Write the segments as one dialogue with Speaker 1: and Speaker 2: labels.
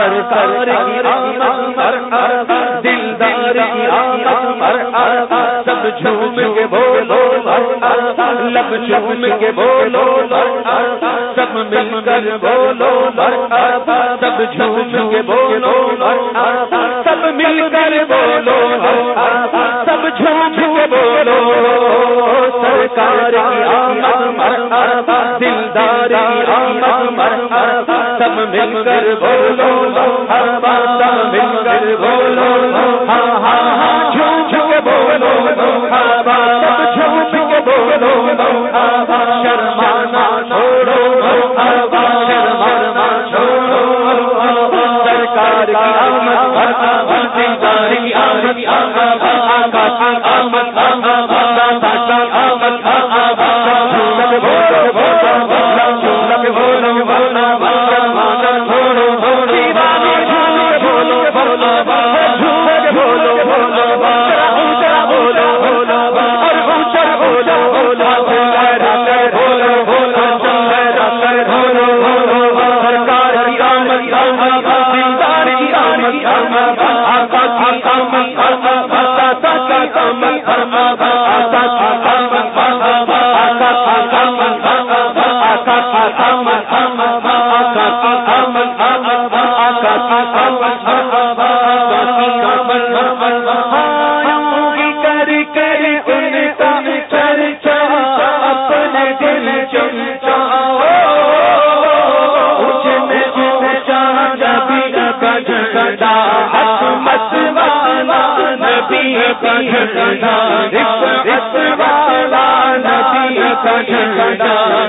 Speaker 1: سرکار کی آمد دلدار کی آمد سب جھوم کے بولو لب جھوم کے بولو سب مل کر بولو سب جھوم کے بولو سب مل کر بولو سب جھوم آمد سب مل کر بولو سب مل کر بولو ہاں ہاں ہاں جھوم کے بولو سب جھوم کے بولو شرمانا چھوڑو شرمانا چھوڑو سرکار کی آمد دلدار کی آمد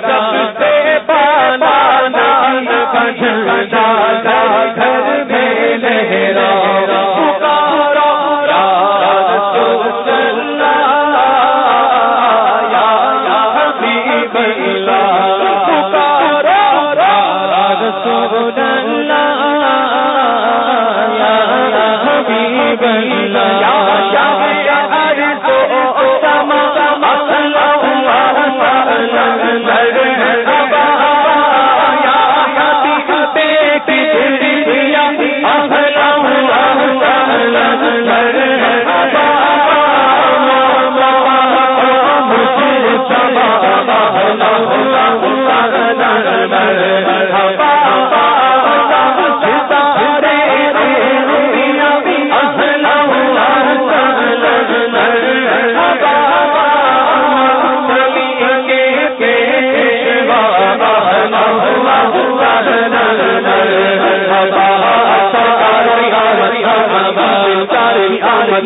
Speaker 1: نبی اللہ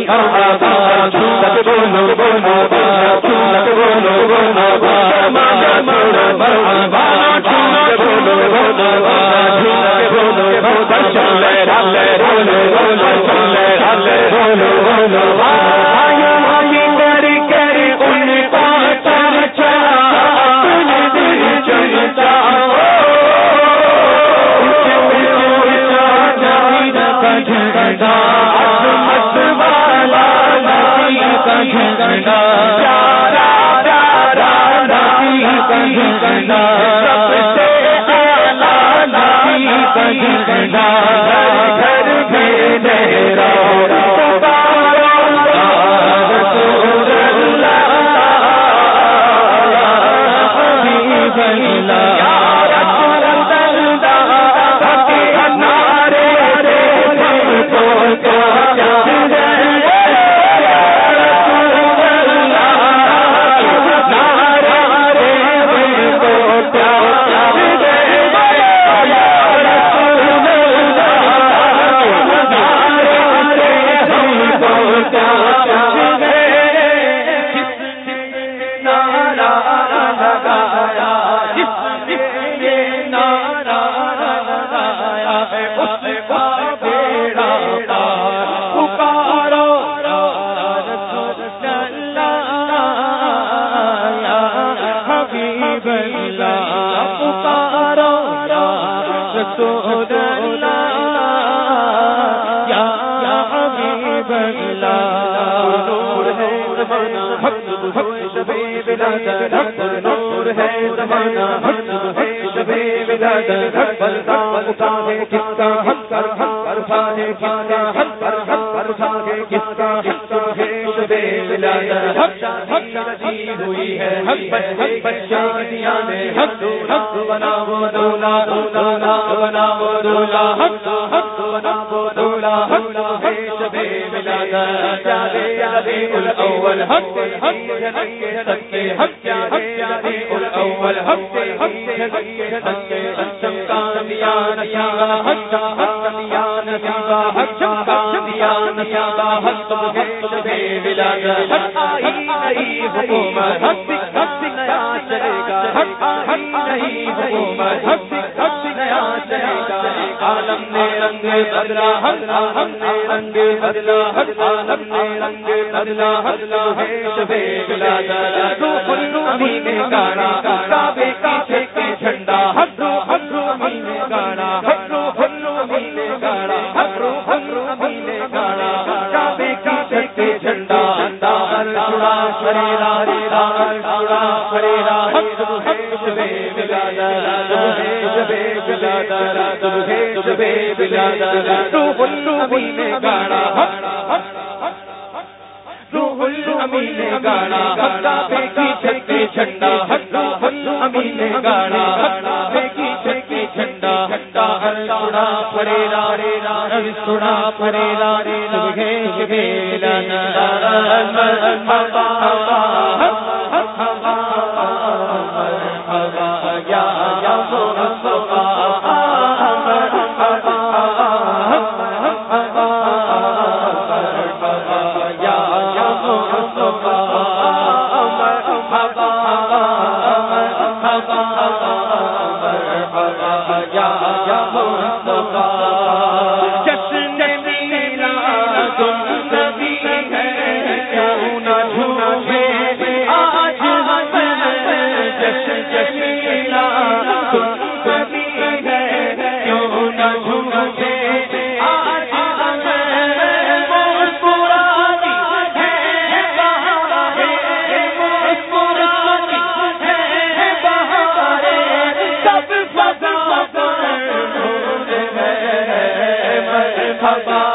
Speaker 1: کر بندہ نور ہے زمانہ ہے شبے ولاد بلتا اٹھا ہے کس کا حق ہر ہر سارے سارا حق ہر ہر سارے کس کا حق ہے شبے ولاد حق حق نصیب ہوئی ہے حق پر حق پر شادیاں نے حق حق بنا وہ دولا دولا بنا وہ دولا حق حق بنا وہ دولا حق الاول حق حق سکے حق جاوے الاول حق حق جنک حق حق حق حق حق آئی حکومت حق حق نیا چلے گا حق آئی حکومت حق عالم نے رنگ بدلا حق ہم نے رنگ بدلا حق عالم نے رنگ بدلا حق ہے شب ولادت روح النبی میں گانا کعبے کا کے جھنڈا حق حق امی نے گانا حق روح النبی نے گانا حق روح النبی نے گانا کعبے کا کے جھنڈا دار چھڑا فریرا ریرا چھڑا فریرا حق حق شب ولادت شب ولادت شب ولادت روح النبی نے گانا حق روح النبی نے گانا کعبے کی چھت جھنڈا حق روح النبی نے گانا کعبے کی چھت کے جھنڈا جھنڈا ہر چھڑا فریرا ریرا چھڑا فریرا ریرا شب ولادت جشن مرحبا